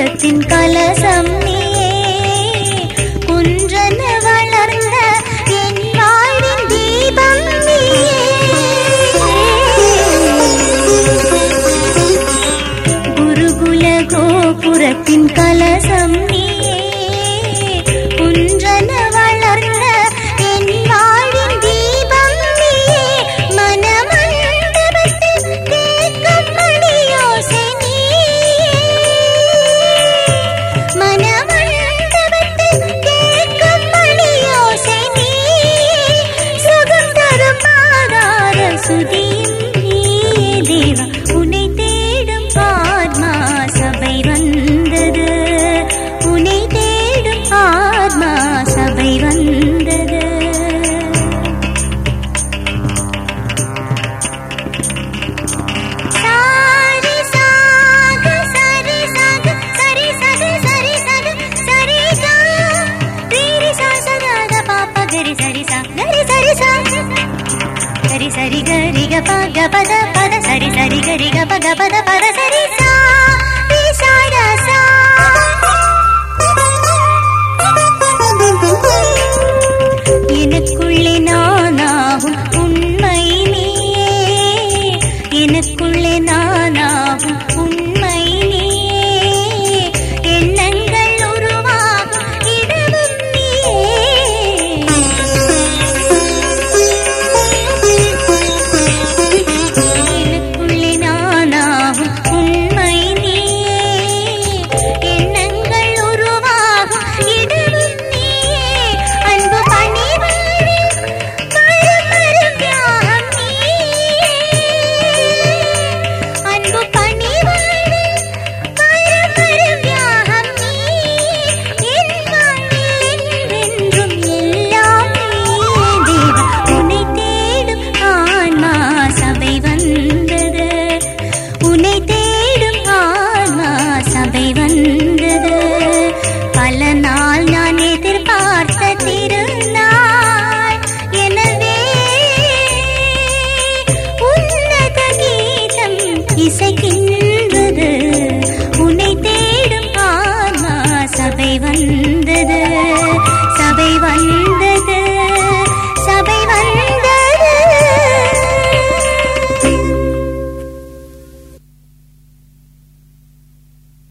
குருகுல கலசம் நீயே. குன்றன வளர்ந்த என் வாழ்வின் தீபம் நீயே. குருகுல கோபுரத்தின் கலசம் గరిగ పగ పద పద సరి సరి గరిగ పగ పద పద సరి సా எனக்குள்ளே நானாகும் உண்மை நீயே. எனக்குள்ளே நானாகும் உண்மை